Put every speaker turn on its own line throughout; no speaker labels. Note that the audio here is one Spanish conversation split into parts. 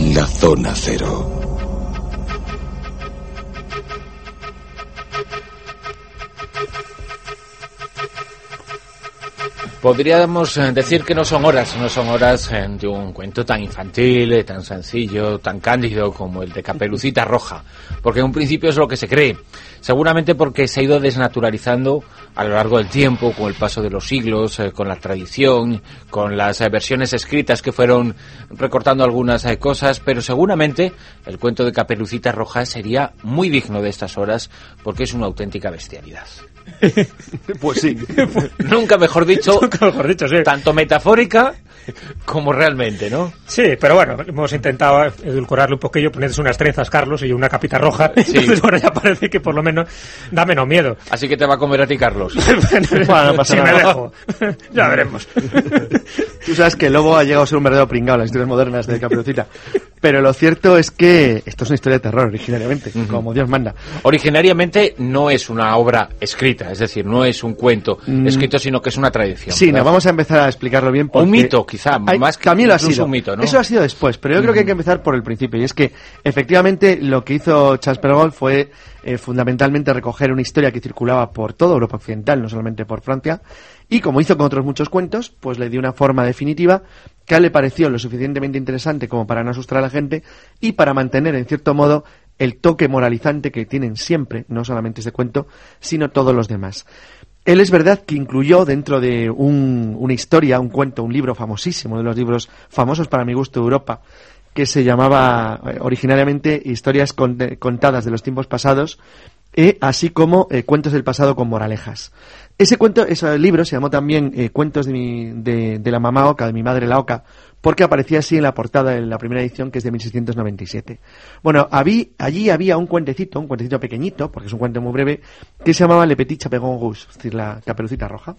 La Zona Cero.
Podríamos eh, decir que no son horas, no son horas eh, de un cuento tan infantil, eh, tan sencillo, tan cándido como el de Caperucita Roja, porque en un principio es lo que se cree, seguramente porque se ha ido desnaturalizando a lo largo del tiempo, con el paso de los siglos, con la tradición, con las versiones escritas que fueron recortando algunas cosas, pero seguramente el cuento de Caperucita Roja sería muy digno de estas horas porque es una auténtica bestialidad.
pues sí.
Nunca mejor dicho,
Nunca mejor dicho, sí.
tanto metafórica como realmente, ¿no?
Sí, pero bueno, hemos intentado edulcorarlo un poquillo, ponerse unas trenzas, Carlos, y una capita roja. Entonces ahora ya parece que por lo menos da menos miedo.
Así que te va a comer a ti, Carlos.
bueno, no pasa si me dejo. ya veremos.
Tú sabes que el lobo ha llegado a ser un verdadero pringado en las historias modernas de Caperucita. Pero lo cierto es que esto es una historia de terror originariamente, como Dios manda.
Originariamente no es una obra escrita, es decir, no es un cuento escrito, sino que es una tradición.
Sí,
¿verdad?
no, vamos a empezar a explicarlo bien.
Un mito, quizá,
hay-
más que
también lo ha sido.
un mito, ¿no?
Eso ha sido después, pero yo creo que hay que empezar por el principio. Y es que, efectivamente, lo que hizo Charles Perrault fue eh, fundamentalmente recoger una historia que circulaba por toda Europa Occidental, no solamente por Francia, y como hizo con otros muchos cuentos, pues le dio una forma definitiva que le pareció lo suficientemente interesante como para no asustar a la gente y para mantener, en cierto modo, el toque moralizante que tienen siempre, no solamente este cuento, sino todos los demás. Él es verdad que incluyó dentro de un- una historia, un cuento, un libro famosísimo, de los libros famosos para mi gusto de Europa, que se llamaba eh, originariamente Historias con- contadas de los tiempos pasados, eh, así como eh, Cuentos del pasado con moralejas. Ese cuento, ese libro se llamó también eh, Cuentos de, mi- de, de la mamá Oca, de mi madre la Oca, porque aparecía así en la portada en la primera edición, que es de 1697. Bueno, habí- allí había un cuentecito, un cuentecito pequeñito, porque es un cuento muy breve, que se llamaba Le Petit Chaperon Rouge, es decir, la caperucita roja.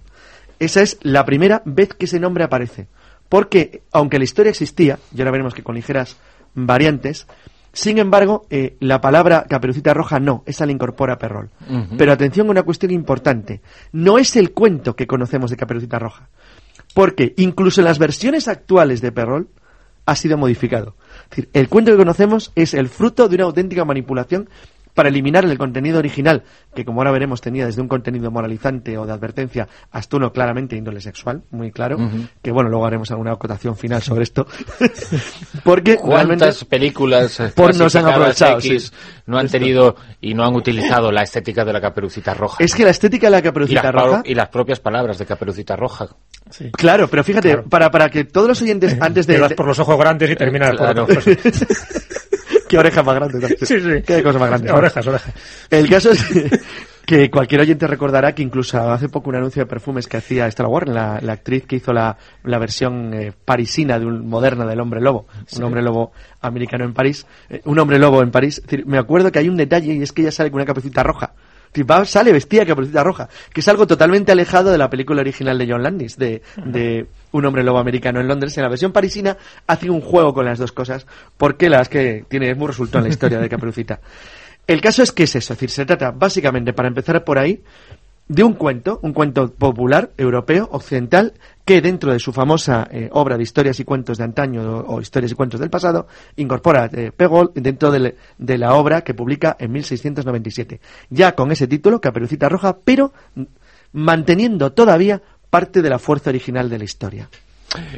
Esa es la primera vez que ese nombre aparece. Porque, aunque la historia existía, y ahora veremos que con ligeras variantes, sin embargo, eh, la palabra caperucita roja no, esa la incorpora Perrol. Pero atención a una cuestión importante. No es el cuento que conocemos de caperucita roja. Porque incluso en las versiones actuales de Perrol ha sido modificado. Es decir, el cuento que conocemos es el fruto de una auténtica manipulación para eliminar el contenido original, que como ahora veremos tenía desde un contenido moralizante o de advertencia hasta uno claramente índole sexual, muy claro, que bueno, luego haremos alguna acotación final sobre esto. Porque
¿Cuántas películas eh,
pornos han aprovechado,
X
sí.
no han
Esto.
tenido y no han utilizado la estética de la caperucita roja?
es que la estética de la
y, las,
caperucita
pa-
roja
y las propias palabras de caperucita roja.
Claro, pero fíjate,
Claro.
para, para que todos los oyentes antes de...
Te das por los ojos grandes y terminas
Claro.
por...
Qué oreja más grande. ¿no?
Sí, sí.
Qué cosa más grande.
Orejas, orejas.
El caso es que, que cualquier oyente recordará que incluso hace poco un anuncio de perfumes que hacía Estela Warren, la, la actriz que hizo la, la versión eh, parisina de un, moderna del hombre lobo, un hombre lobo americano en París, eh, un hombre lobo en París. Es decir, me acuerdo que hay un detalle y es que ella sale con una caperucita roja. Va- sale vestida caperucita roja, que es algo totalmente alejado de la película original de John Landis, de, de un hombre lobo americano en Londres. En la versión parisina hace un juego con las dos cosas, porque las que tiene es muy resultó en la historia de Caperucita. El caso es que es eso, es decir, se trata básicamente, para empezar por ahí, de un cuento, un cuento popular, europeo, occidental, que dentro de su famosa eh, obra de historias y cuentos de antaño o, historias y cuentos del pasado, incorpora eh, Pegol dentro de la obra que publica en 1697. Ya con ese título, Caperucita Roja, pero manteniendo todavía parte de la fuerza original de la historia.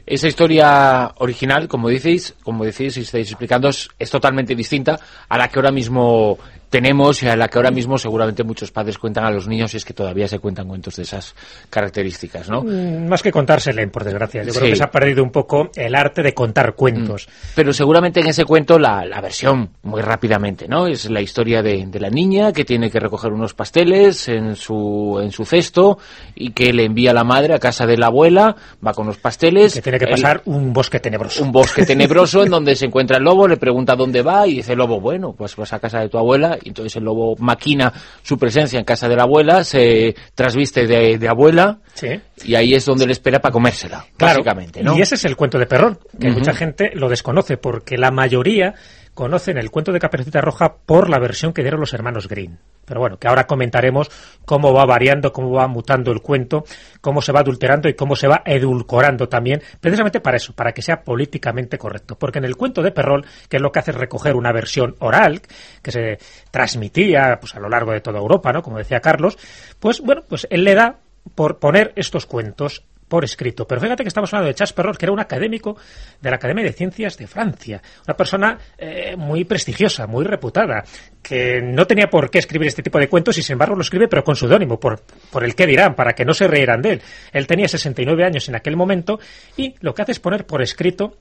Esa historia original, como decís, como decís y estáis explicando, es, es totalmente distinta a la que ahora mismo tenemos y a la que ahora mismo seguramente muchos padres cuentan a los niños y es que todavía se cuentan cuentos de esas características, ¿no?
Mm, Más que contar se leen, por desgracia. Yo creo que se ha perdido un poco el arte de contar cuentos.
Pero seguramente en ese cuento la, la versión, muy rápidamente, ¿no? Es la historia de, de la niña que tiene que recoger unos pasteles en su, en su cesto y que le envía la madre a casa de la abuela, va con los pasteles.
Que tiene que pasar un bosque tenebroso.
un bosque tenebroso en donde se encuentra el lobo, le pregunta dónde va y dice el lobo, bueno, pues vas a casa de tu abuela y entonces el lobo maquina su presencia en casa de la abuela, se trasviste de, de abuela
Sí.
y ahí es donde le espera para comérsela,
Claro,
básicamente, ¿no?
Y ese es el cuento de Perrón, que mucha gente lo desconoce, porque la mayoría, conocen el cuento de Caperucita Roja por la versión que dieron los hermanos Green. Pero bueno, que ahora comentaremos cómo va variando, cómo va mutando el cuento, cómo se va adulterando y cómo se va edulcorando también, precisamente para eso, para que sea políticamente correcto. Porque en el cuento de Perrol, que es lo que hace recoger una versión oral que se transmitía pues, a lo largo de toda Europa, ¿no? Como decía Carlos, pues bueno, pues él le da por poner estos cuentos por escrito. Pero fíjate que estamos hablando de Charles Perrault, que era un académico de la Academia de Ciencias de Francia, una persona eh, muy prestigiosa, muy reputada, que no tenía por qué escribir este tipo de cuentos y sin embargo lo escribe, pero con seudónimo, por, por el que dirán, para que no se reirán de él. Él tenía 69 años en aquel momento y lo que hace es poner por escrito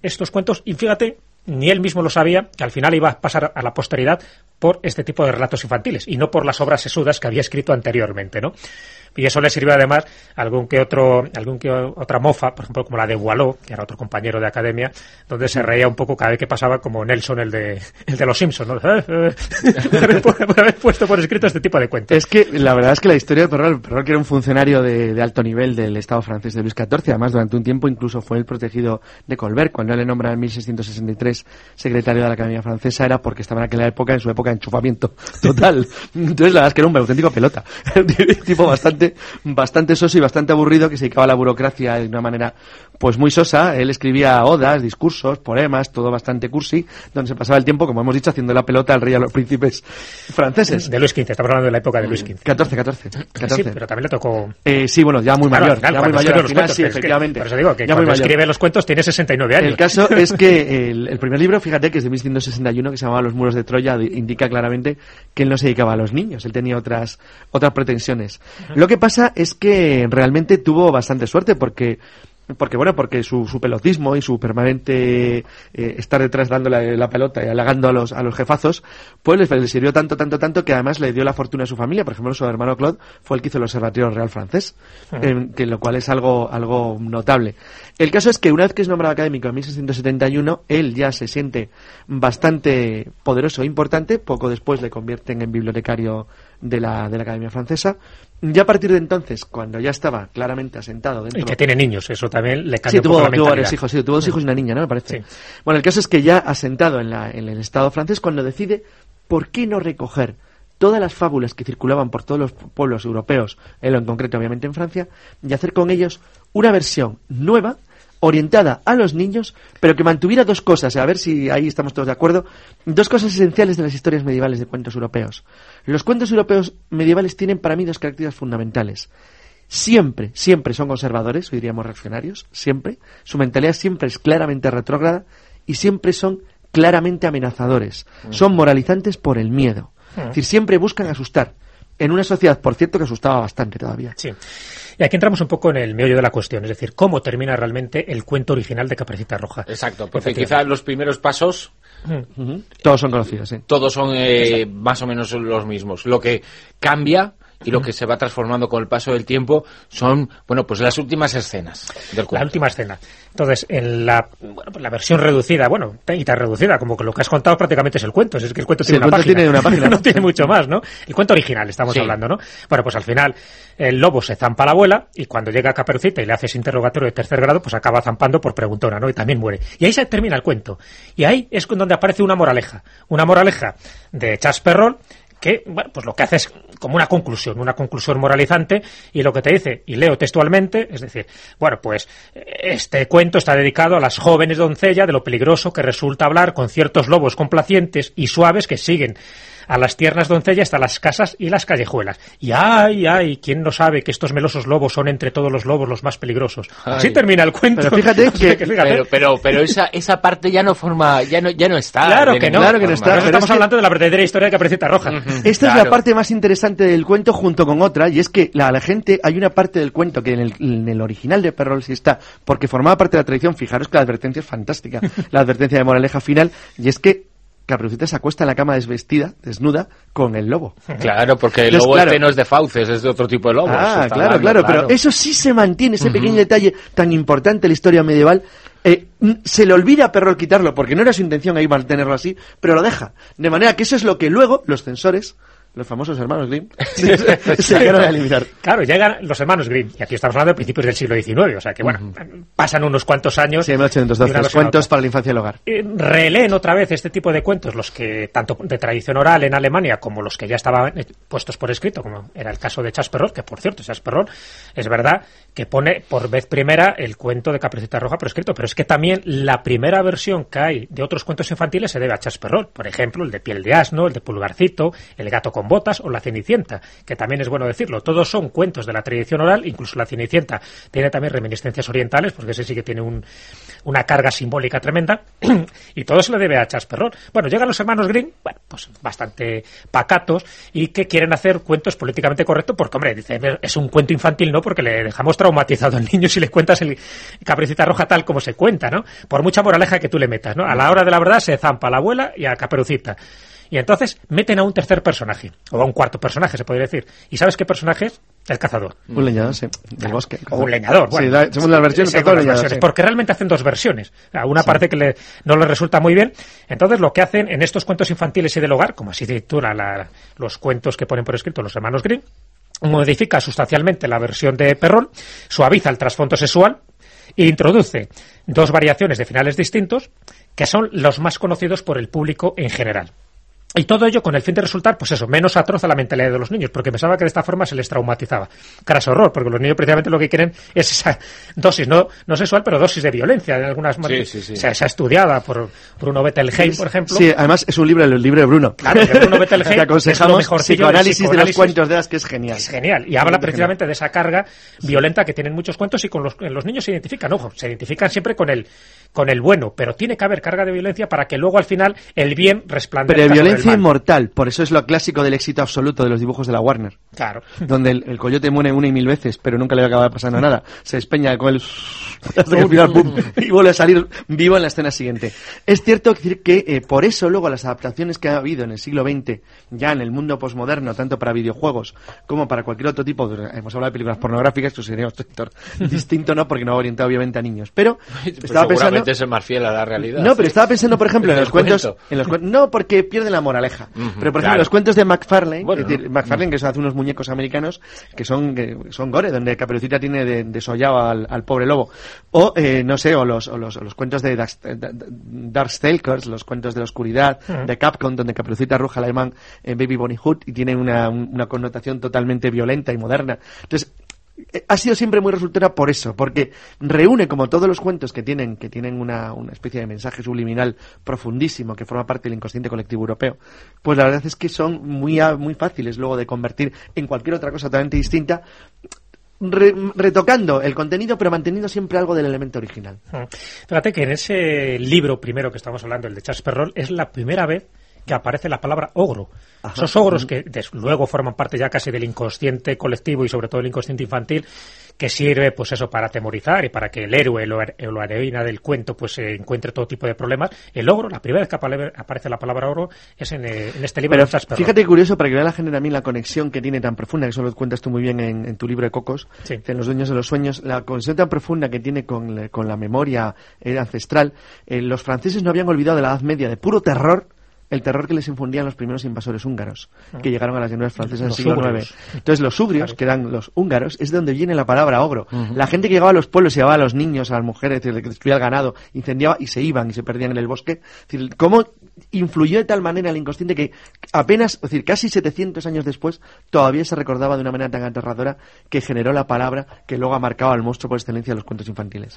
estos cuentos y fíjate, ni él mismo lo sabía, que al final iba a pasar a la posteridad por este tipo de relatos infantiles y no por las obras sesudas que había escrito anteriormente, ¿no? Y eso le sirvió además algún que otro algún que otra mofa, por ejemplo como la de Wallo, que era otro compañero de academia, donde se reía un poco cada vez que pasaba como Nelson el de el de los Simpsons, ¿no? por haber puesto por escrito este tipo de cuentos.
Es que la verdad es que la historia de Perrol, Perrol que era un funcionario de, alto nivel del Estado francés de Luis XIV, además durante un tiempo incluso fue el protegido de Colbert, cuando él le nombra en 1663 secretario de la Academia Francesa era porque estaba en aquella época, en su época de enchufamiento total. Entonces la verdad es que era un auténtico pelota, tipo bastante bastante, soso y bastante aburrido que se dedicaba a la burocracia de una manera pues muy sosa. Él escribía odas, discursos, poemas, todo bastante cursi, donde se pasaba el tiempo, como hemos dicho, haciendo la pelota al rey a los príncipes franceses.
De Luis XV, estamos hablando de la época de Luis XV.
14, 14.
Sí, pero también le tocó...
Eh, sí, bueno, ya muy mayor. ya muy mayor, los cuentos, sí, efectivamente.
por eso digo que ya cuando escribe los cuentos tiene 69 años.
El caso es que el, primer libro, fíjate, que es de 1161, que se llamaba Los muros de Troya, indica claramente que él no se dedicaba a los niños, él tenía otras, otras pretensiones. Lo que pasa es que realmente tuvo bastante suerte porque porque bueno, porque su, su pelotismo y su permanente eh, estar detrás dándole la pelota y halagando a los, a los jefazos, pues le, sirvió tanto, tanto, tanto que además le dio la fortuna a su familia. Por ejemplo, su hermano Claude fue el que hizo el Observatorio Real Francés, ah. que lo cual es algo, algo notable. El caso es que una vez que es nombrado académico en 1671, él ya se siente bastante poderoso e importante. Poco después le convierten en bibliotecario de la, de la Academia Francesa ya a partir de entonces, cuando ya estaba claramente asentado dentro...
Y que tiene niños, eso también le cambia
sí, tuvo, tuvo varios hijos, sí, tuvo dos hijos y una niña, ¿no? Me parece. Bueno, el caso es que ya asentado en, la, en el Estado francés, cuando decide, ¿por qué no recoger todas las fábulas que circulaban por todos los pueblos europeos, él en concreto obviamente en Francia, y hacer con ellos una versión nueva orientada a los niños, pero que mantuviera dos cosas, a ver si ahí estamos todos de acuerdo, dos cosas esenciales de las historias medievales de cuentos europeos. Los cuentos europeos medievales tienen para mí dos características fundamentales. Siempre, siempre son conservadores, o diríamos reaccionarios, siempre. Su mentalidad siempre es claramente retrógrada y siempre son claramente amenazadores. Mm. Son moralizantes por el miedo. Mm. Es decir, siempre buscan asustar en una sociedad, por cierto, que asustaba bastante todavía.
Sí. Y aquí entramos un poco en el meollo de la cuestión, es decir, cómo termina realmente el cuento original de Caperucita Roja.
Exacto, porque quizás los primeros pasos
Todos son conocidos, sí.
Todos son eh, más o menos los mismos. Lo que cambia y lo que se va transformando con el paso del tiempo son, bueno, pues las últimas escenas del
La última escena. Entonces, en la, bueno, pues la versión reducida, bueno, y tan reducida, como que lo que has contado prácticamente es el cuento, es que el cuento tiene, una, página.
tiene una página.
no tiene mucho más, ¿no? El cuento original estamos hablando, ¿no? Bueno, pues al final el lobo se zampa a la abuela y cuando llega a Caperucita y le haces interrogatorio de tercer grado, pues acaba zampando por preguntona, ¿no? Y también muere. Y ahí se termina el cuento. Y ahí es donde aparece una moraleja. Una moraleja de Chas Perrol que, bueno, pues lo que hace es como una conclusión, una conclusión moralizante, y lo que te dice, y leo textualmente, es decir, bueno, pues este cuento está dedicado a las jóvenes doncellas de lo peligroso que resulta hablar con ciertos lobos complacientes y suaves que siguen a las tiernas doncellas hasta las casas y las callejuelas. Y ay, ay, ¿quién no sabe que estos melosos lobos son entre todos los lobos los más peligrosos? Así termina el cuento.
Pero fíjate que,
Pero, pero, esa, esa parte ya no forma, ya no, ya no está.
Claro que no.
Claro que no está.
Pero estamos hablando de la verdadera historia de Caperucita Roja.
Esta es la parte más interesante del cuento junto con otra, y es que la, la gente, hay una parte del cuento que en el, en el original de Perrol sí está, porque formaba parte de la tradición, fijaros que la advertencia es fantástica, la advertencia de moraleja final, y es que Caperucita se acuesta en la cama desvestida, desnuda, con el lobo.
Claro, porque el lobo este no es de fauces, es de otro tipo de lobo.
Ah, claro, claro, pero eso sí se mantiene, ese pequeño detalle tan importante en la historia medieval. Eh, se le olvida a Perrol quitarlo, porque no era su intención ahí mantenerlo así, pero lo deja. De manera que eso es lo que luego los censores los famosos hermanos Grimm se llegaron a eliminar.
Claro, llegan los hermanos Grimm, y aquí estamos hablando de principios del siglo XIX, o sea que bueno, pasan unos cuantos años.
Sí, en 1812, cuentos para la infancia y el hogar.
Eh, releen otra vez este tipo de cuentos, los que tanto de tradición oral en Alemania como los que ya estaban eh, puestos por escrito, como era el caso de Chasperrol, que por cierto, Chasperrol es verdad que pone por vez primera el cuento de Capricita Roja por escrito, pero es que también la primera versión que hay de otros cuentos infantiles se debe a Chasperrol, por ejemplo, el de Piel de Asno, el de Pulgarcito, el gato con botas o la Cenicienta, que también es bueno decirlo. Todos son cuentos de la tradición oral, incluso la Cenicienta tiene también reminiscencias orientales, porque ese sí que tiene un, una carga simbólica tremenda, y todo se lo debe a Chasperrol. Bueno, llegan los hermanos Green, bueno, pues bastante pacatos, y que quieren hacer cuentos políticamente correctos, porque, hombre, dice, es un cuento infantil, ¿no? Porque le dejamos traumatizado al niño si le cuentas el Capricita Roja tal como se cuenta, ¿no? Por mucha moraleja que tú le metas, ¿no? A la hora de la verdad se zampa a la abuela y a Caperucita. Y entonces meten a un tercer personaje, o a un cuarto personaje, se podría decir. ¿Y sabes qué personaje es? El cazador.
Un leñador, sí, del bosque.
O un leñador, bueno.
Sí, según las versiones,
según las versiones porque realmente hacen dos versiones. Una parte que le, no les resulta muy bien. Entonces, lo que hacen en estos cuentos infantiles y del hogar, como así titula la, los cuentos que ponen por escrito los hermanos Grimm, modifica sustancialmente la versión de Perrón, suaviza el trasfondo sexual e introduce dos variaciones de finales distintos que son los más conocidos por el público en general. Y todo ello con el fin de resultar, pues eso, menos atroz a la mentalidad de los niños, porque pensaba que de esta forma se les traumatizaba. Caras horror, porque los niños precisamente lo que quieren es esa dosis, no, no sexual, pero dosis de violencia, de algunas
sí, sí, sí.
Se, ha estudiada por Bruno Bettelheim, por ejemplo.
Sí, además es un libro, el libro de Bruno.
Claro, de Bruno Bettelheim.
que aconsejamos es lo psicoanálisis, de los cuentos de las que es genial.
Es genial. Y habla precisamente de esa carga violenta que tienen muchos cuentos y con los, los niños se identifican, ojo, se identifican siempre con el, con el bueno, pero tiene que haber carga de violencia para que luego al final el bien resplandezca.
Pero inmortal, por eso es lo clásico del éxito absoluto de los dibujos de la Warner.
Claro.
Donde el, coyote muere una y mil veces, pero nunca le acaba pasando nada. Se despeña con el... y vuelve a salir vivo en la escena siguiente. Es cierto decir que eh, por eso luego las adaptaciones que ha habido en el siglo XX, ya en el mundo posmoderno, tanto para videojuegos como para cualquier otro tipo, hemos hablado de películas pornográficas, esto sería un sector distinto, ¿no? Porque no va orientado obviamente a niños. Pero estaba pensando
es más fiel a la realidad.
No, pero estaba pensando, por ejemplo, en los cuentos. En los no, porque pierde la moraleja. pero, por ejemplo, los cuentos de McFarlane, McFarlane, que hace unos muñecos americanos que son, que son gore, donde Caperucita tiene desollado de al, pobre lobo. O, eh, no sé, o los, o los, los cuentos de Darkstalkers, los cuentos de la oscuridad, de Capcom, donde Caperucita arroja al alemán en Baby Bonnie Hood y tiene una, una connotación totalmente violenta y moderna. Entonces, ha sido siempre muy resultona por eso, porque reúne como todos los cuentos que tienen, que tienen una, una, especie de mensaje subliminal profundísimo que forma parte del inconsciente colectivo europeo, pues la verdad es que son muy, muy fáciles luego de convertir en cualquier otra cosa totalmente distinta, retocando el contenido, pero manteniendo siempre algo del elemento original.
Mm. Fíjate que en ese libro primero que estamos hablando, el de Charles Perrault, es la primera vez que aparece la palabra ogro. Esos ogros que luego forman parte ya casi del inconsciente colectivo y sobre todo del inconsciente infantil, que sirve pues eso para atemorizar y para que el héroe o la heroína del cuento pues encuentre todo tipo de problemas. El ogro, la primera vez que aparece la palabra ogro es en, eh, este libro
Pero de Fíjate curioso para que vea la gente también la conexión que tiene tan profunda, que eso lo cuentas tú muy bien en, tu libro de Cocos, en Los Dueños de los Sueños, la conexión tan profunda que tiene con, la memoria eh, ancestral. Eh, los franceses no habían olvidado de la Edad Media de puro terror el terror que les infundían los primeros invasores húngaros, ah. que llegaron a las llanuras francesas en el siglo IX. Entonces, los ugrios, que eran los húngaros, es de donde viene la palabra ogro. La gente que llegaba a los pueblos, llevaba a los niños, a las mujeres, que destruía el ganado, incendiaba y se iban y se perdían en el bosque. Es decir, cómo influyó de tal manera el inconsciente que apenas, es decir, casi 700 años después, todavía se recordaba de una manera tan aterradora que generó la palabra que luego ha marcado al monstruo por excelencia de los cuentos infantiles.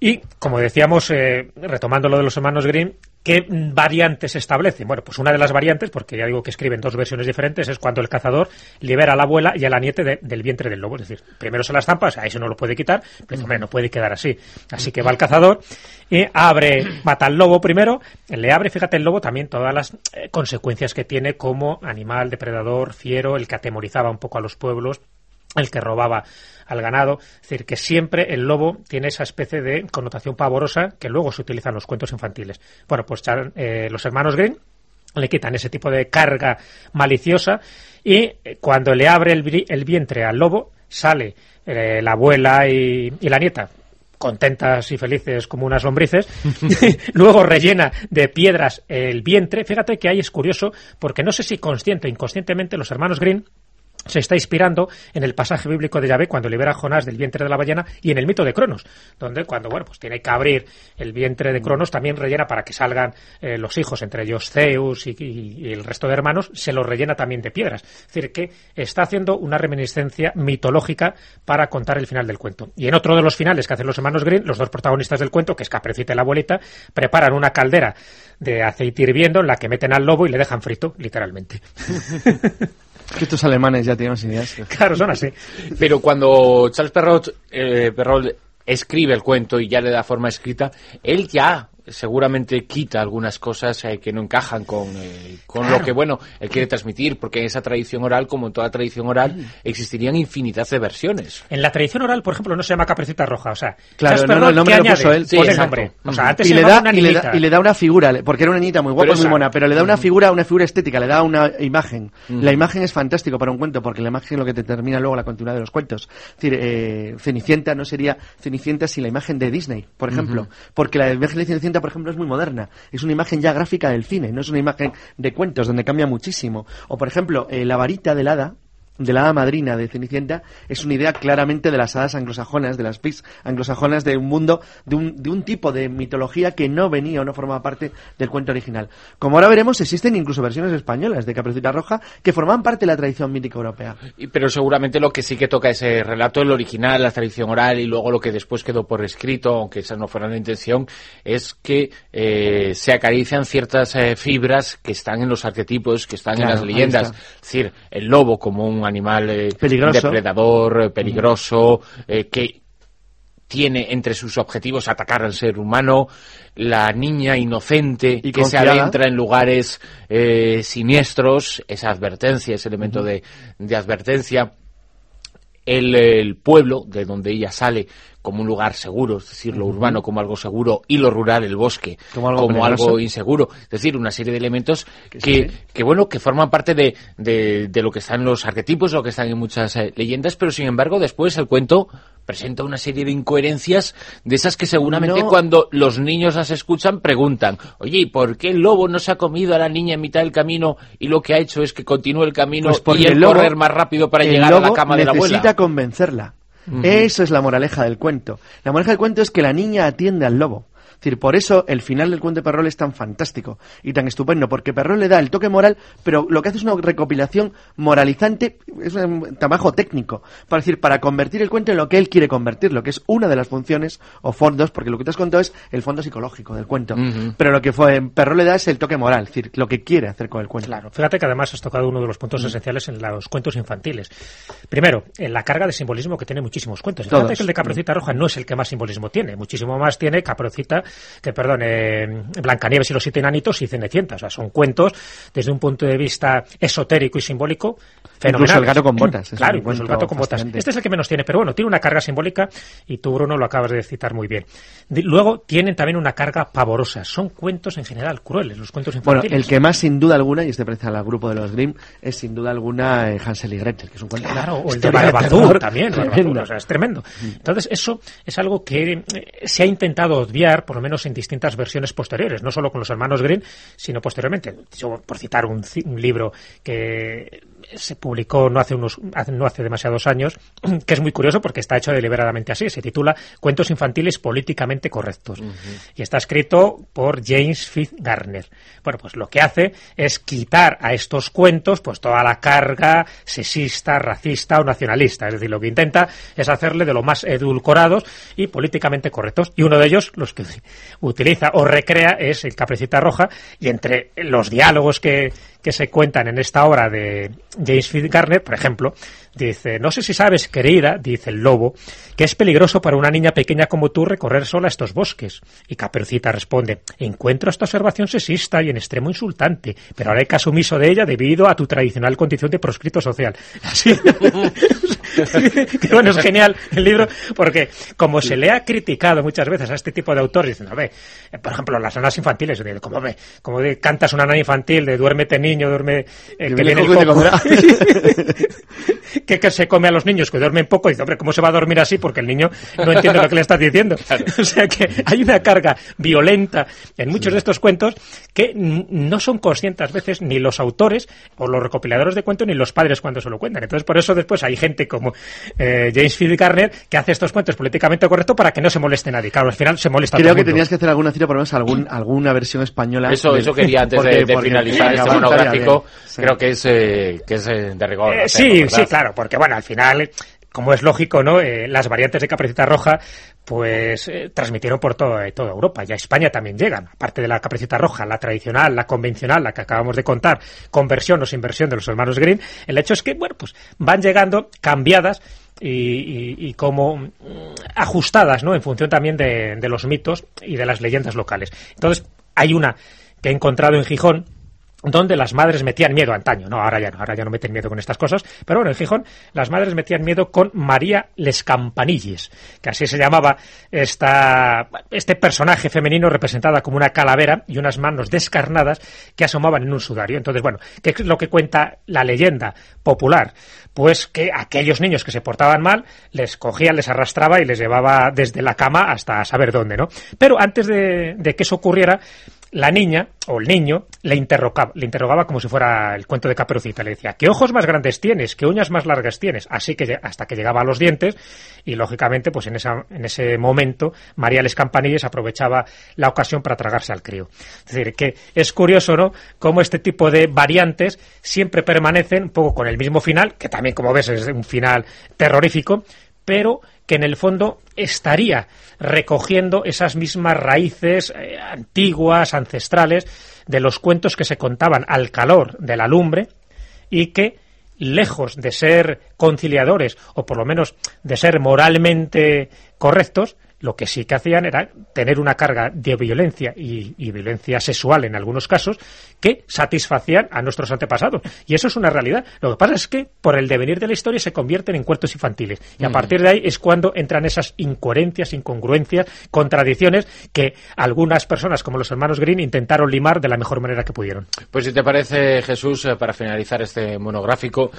Y, como decíamos, eh, retomando lo de los hermanos Grimm, ¿qué variantes establecen? Bueno, pues una de las variantes, porque ya digo que escriben dos versiones diferentes, es cuando el cazador libera a la abuela y a la niete del vientre del lobo. Es decir, primero se las zampa, o sea, eso no lo puede quitar, pero no puede quedar así. Así que va el cazador y abre, mata al lobo primero, le abre, fíjate, el lobo también todas las eh, consecuencias que tiene como animal, depredador, fiero, el que atemorizaba un poco a los pueblos, el que robaba al ganado. Es decir, que siempre el lobo tiene esa especie de connotación pavorosa que luego se utiliza en los cuentos infantiles. Bueno, pues eh, los hermanos Green le quitan ese tipo de carga maliciosa y eh, cuando le abre el, vientre al lobo sale eh, la abuela y, la nieta contentas y felices como unas lombrices. Luego rellena de piedras el vientre. Fíjate que ahí es curioso, porque no sé si consciente o inconscientemente los hermanos Green se está inspirando en el pasaje bíblico de Yahvé cuando libera a Jonás del vientre de la ballena y en el mito de Cronos, donde cuando bueno pues tiene que abrir el vientre de Cronos también rellena para que salgan eh, los hijos, entre ellos Zeus y, el resto de hermanos, se los rellena también de piedras. Es decir, que está haciendo una reminiscencia mitológica para contar el final del cuento. Y en otro de los finales que hacen los hermanos Green, los dos protagonistas del cuento, que es Caprecita y la abuelita, preparan una caldera de aceite hirviendo en la que meten al lobo y le dejan frito, literalmente.
Que estos alemanes ya tienen ideas.
Claro, son así.
Pero cuando Charles Perrault, eh, Perrault escribe el cuento y ya le da forma escrita, él ya seguramente quita algunas cosas eh, que no encajan con, eh, con lo que, bueno, él quiere transmitir, porque en esa tradición oral, como en toda tradición oral, existirían infinidad de versiones.
En la tradición oral, por ejemplo, no se llama Caperucita Roja, o sea,
claro, no, el nombre lo puso él.
el nombre. O sea, antes
y,
le
da, y, le da, y le da una figura, porque era una niñita muy guapa y muy mona, pero le da una figura, una figura estética, le da una imagen. La imagen es fantástico para un cuento, porque la imagen es lo que determina luego la continuidad de los cuentos. Es decir, eh, Cenicienta no sería Cenicienta sin la imagen de Disney, por ejemplo, porque la imagen de Cenicienta, por ejemplo, es muy moderna es una imagen ya gráfica del cine, no es una imagen de cuentos donde cambia muchísimo. O, por ejemplo, eh, la varita del hada, de la hada madrina de Cenicienta es una idea claramente de las hadas anglosajonas, de las pigs anglosajonas, de un mundo, de un, de un tipo de mitología que no venía o no formaba parte del cuento original. Como ahora veremos, existen incluso versiones españolas de Caperucita Roja que forman parte de la tradición mítica europea.
Pero seguramente lo que sí que toca ese relato, el original, la tradición oral y luego lo que después quedó por escrito, aunque esa no fuera la intención, es que eh, se acarician ciertas eh, fibras que están en los arquetipos, que están en las leyendas. Es decir, el lobo como un animal eh, depredador, eh, peligroso, eh, que tiene entre sus objetivos atacar al ser humano, la niña inocente y que se adentra en lugares siniestros, esa advertencia, ese elemento de, advertencia, el, pueblo de donde ella sale como un lugar seguro, es decir, lo urbano como algo seguro y lo rural, el bosque, como algo, inseguro. Es decir, una serie de elementos que, que, bueno, que forman parte de, de, lo que están los arquetipos, lo que están en muchas eh, leyendas, pero sin embargo después el cuento presenta una serie de incoherencias de esas que seguramente cuando los niños las escuchan preguntan, oye, ¿y por qué el lobo no se ha comido a la niña en mitad del camino y lo que ha hecho es que continúe el camino
pues
y
el
correr más rápido para llegar a la cama de la abuela?
necesita convencerla. Eso es la moraleja del cuento. La moraleja del cuento es que la niña atiende al lobo decir, por eso el final del cuento de Perrol es tan fantástico y tan estupendo, porque Perrol le da el toque moral, pero lo que hace es una recopilación moralizante, es un trabajo técnico, para decir, para convertir el cuento en lo que él quiere convertirlo, que es una de las funciones o fondos, porque lo que te has contado es el fondo psicológico del cuento, pero lo que fue Perrol le da es el toque moral, es decir, lo que quiere hacer con el cuento.
Claro, fíjate que además has tocado uno de los puntos esenciales en los cuentos infantiles. Primero, en la carga de simbolismo que tiene muchísimos cuentos. Fíjate que el de Caprocita Roja no es el que más simbolismo tiene, muchísimo más tiene Caprocita que perdón, eh, Blancanieves y los siete enanitos y Cenicienta. O sea, son cuentos desde un punto de vista esotérico y simbólico fenomenal.
Incluso el gato con botas.
claro, incluso el gato con botas. Este es el que menos tiene, pero bueno, tiene una carga simbólica y tú, Bruno, lo acabas de citar muy bien. luego tienen también una carga pavorosa. Son cuentos en general crueles, los cuentos infantiles.
Bueno, el que más sin duda alguna, y este pertenece al grupo de los Grimm, es sin duda alguna eh, Hansel y Gretel, que es un cuento
Claro, o el de Barabazur también, o sea, es tremendo. Entonces, eso es algo que eh, se ha intentado obviar, por lo menos en distintas versiones posteriores, no solo con los hermanos Green, sino posteriormente. por citar un, un libro que se publicó no hace unos no hace demasiados años, que es muy curioso porque está hecho deliberadamente así. Se titula Cuentos infantiles políticamente correctos y está escrito por James Fitz Garner. Bueno, pues lo que hace es quitar a estos cuentos pues toda la carga sexista, racista o nacionalista. Es decir, lo que intenta es hacerle de lo más edulcorados y políticamente correctos. Y uno de ellos, los que utiliza o recrea, es el Caprecita Roja y entre los diálogos que, que se cuentan en esta obra de James Fitz Garner, por ejemplo, dice, no sé si sabes, querida, dice el lobo, que es peligroso para una niña pequeña como tú recorrer sola estos bosques. Y Caperucita responde, encuentro esta observación sexista y en extremo insultante, pero haré caso omiso de ella debido a tu tradicional condición de proscrito social. Así. que bueno, es genial el libro, porque como se le ha criticado muchas veces a este tipo de autores, diciendo, ve, por ejemplo, las nanas infantiles, como ve, como cantas una nana infantil de duérmete niño duerme, eh, que
viene
viene el
coco
que, que se come a los niños que duermen poco y dice, hombre, ¿cómo se va a dormir así? Porque el niño no entiende lo que le estás diciendo. O sea que hay una carga violenta en muchos de estos cuentos que no son conscientes a veces ni los autores o los recopiladores de cuentos ni los padres cuando se lo cuentan. Entonces, por eso después hay gente como eh, James Philip Garner que hace estos cuentos políticamente correctos para que no se moleste nadie. Claro, al final se molesta
Creo
todo
que
mundo.
tenías que hacer alguna cita, por lo menos algún, alguna versión española.
Eso,
del-
eso quería antes
porque-
de, de
porque
finalizar este monográfico.
bien. Sí.
Creo que es, eh, que es eh, de rigor.
Eh, sí, sí, claro, porque bueno, al final, como es lógico, ¿no? Eh, las variantes de capricita roja, pues eh, transmitieron por todo- eh, toda Europa y a España también llegan. Aparte de la capricita roja, la tradicional, la convencional, la que acabamos de contar, con versión o sin versión de los hermanos Green, el hecho es que, bueno, pues van llegando cambiadas y como mm, ajustadas, ¿no? En función también de, de los mitos y de las leyendas locales. Entonces, hay una que he encontrado en Gijón, donde las madres metían miedo antaño, no, ahora ya no, ahora ya no meten miedo con estas cosas, pero bueno, en Gijón las madres metían miedo con María Les Campanilles, que así se llamaba esta, este personaje femenino representada como una calavera y unas manos descarnadas que asomaban en un sudario. Entonces, bueno, ¿qué es lo que cuenta la leyenda popular? Pues que aquellos niños que se portaban mal les cogía, les arrastraba y les llevaba desde la cama hasta saber dónde, ¿no? Pero antes de, de que eso ocurriera, la niña o el niño le interrogaba, le interrogaba como si fuera el cuento de Caperucita. Le decía, ¿qué ojos más grandes tienes? ¿Qué uñas más largas tienes? Así que hasta que llegaba a los dientes y lógicamente pues en, esa, en ese momento María Les Campanilles aprovechaba la ocasión para tragarse al crío. Es decir, que es curioso, ¿no? Cómo este tipo de variantes siempre permanecen un poco con el mismo final, que también como ves es un final terrorífico, pero que en el fondo estaría recogiendo esas mismas raíces eh, antiguas, ancestrales, de los cuentos que se contaban al calor de la lumbre y que, lejos de ser conciliadores o por lo menos de ser moralmente correctos, lo que sí que hacían era tener una carga de violencia y, y violencia sexual en algunos casos que satisfacían a nuestros antepasados. Y eso es una realidad. Lo que pasa es que por el devenir de la historia se convierten en cuentos infantiles. Y a partir de ahí es cuando entran esas incoherencias, incongruencias, contradicciones que algunas personas, como los hermanos Green, intentaron limar de la mejor manera que pudieron.
Pues si te parece, Jesús, eh, para finalizar este monográfico,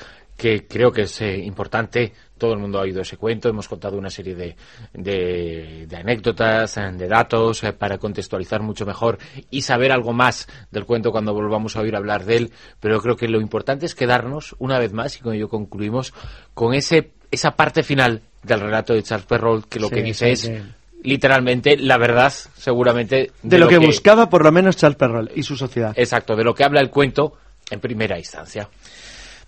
que creo que es eh, importante, todo el mundo ha oído ese cuento, hemos contado una serie de, de, de anécdotas, eh, de datos, eh, para contextualizar mucho mejor y saber algo más del cuento cuando volvamos a oír hablar de él, pero creo que lo importante es quedarnos, una vez más, y con ello concluimos, con ese, esa parte final del relato de Charles Perrault, que lo
Sí,
que dice
sí,
es
sí.
literalmente la verdad, seguramente,
De, lo, que, buscaba, por lo menos, Charles Perrault y su sociedad.
Exacto, de lo que habla el cuento en primera instancia.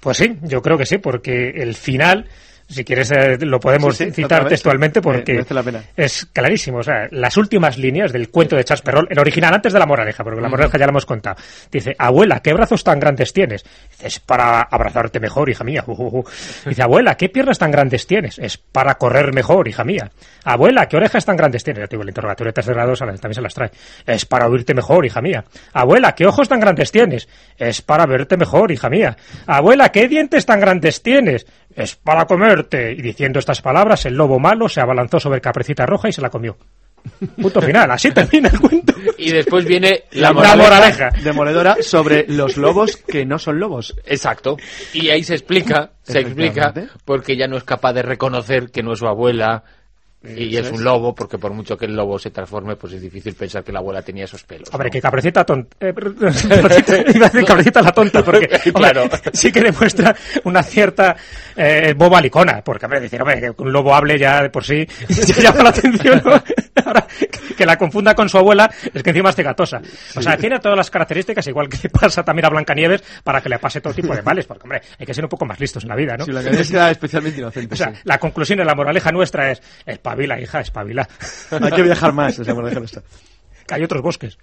Pues sí, yo creo que sí, porque el final, si quieres, eh, lo podemos
Sí, sí, otra
citar textualmente
Eh,
porque
merece la pena.
es clarísimo. O sea, las últimas líneas del cuento de Charles Perrault, el original antes de la moraleja, porque la moraleja ya la hemos contado. Dice, abuela, ¿qué brazos tan grandes tienes? Dice, es para abrazarte mejor, hija mía. Dice, abuela, ¿qué piernas tan grandes tienes? Es para correr mejor, hija mía. Abuela, ¿qué orejas tan grandes tienes? Ya te digo, el interrogatorio de tercer grado también se las trae. Es para oírte mejor, hija mía. Abuela, ¿qué ojos tan grandes tienes? Es para verte mejor, hija mía. Abuela, ¿qué dientes tan grandes tienes? Es para comerte. Y diciendo estas palabras, el lobo malo se abalanzó sobre Caprecita Roja y se la comió. Punto final. Así termina el cuento.
Y después viene la,
La
moraleja.
moraleja.
Demoledora sobre los lobos que no son lobos.
Exacto. Y ahí se explica, se explica porque ella no es capaz de reconocer que no es su abuela y
Eso
es un lobo, porque por mucho que el lobo se transforme, pues es difícil pensar que la abuela tenía esos pelos.
Hombre,
¿no?
que Caprecita tonta. eh, iba a decir Caprecita la tonta, porque hombre,
Claro.
sí que demuestra una cierta eh, bobalicona. Porque, hombre, decir, hombre, que un lobo hable ya de por sí ya llama la atención. ¿no? Ahora, que la confunda con su abuela es que encima es cegatosa. O sea, tiene todas las características, igual que pasa también a Blancanieves, para que le pase todo tipo de males. Porque, hombre, hay que ser un poco más listos en la vida, ¿no?
Si la queda especialmente inocente.
O sea,
sí.
la conclusión de la moraleja nuestra es, espabila, hija, espabila.
Hay que viajar más, esa moraleja nuestra.
Que hay otros bosques.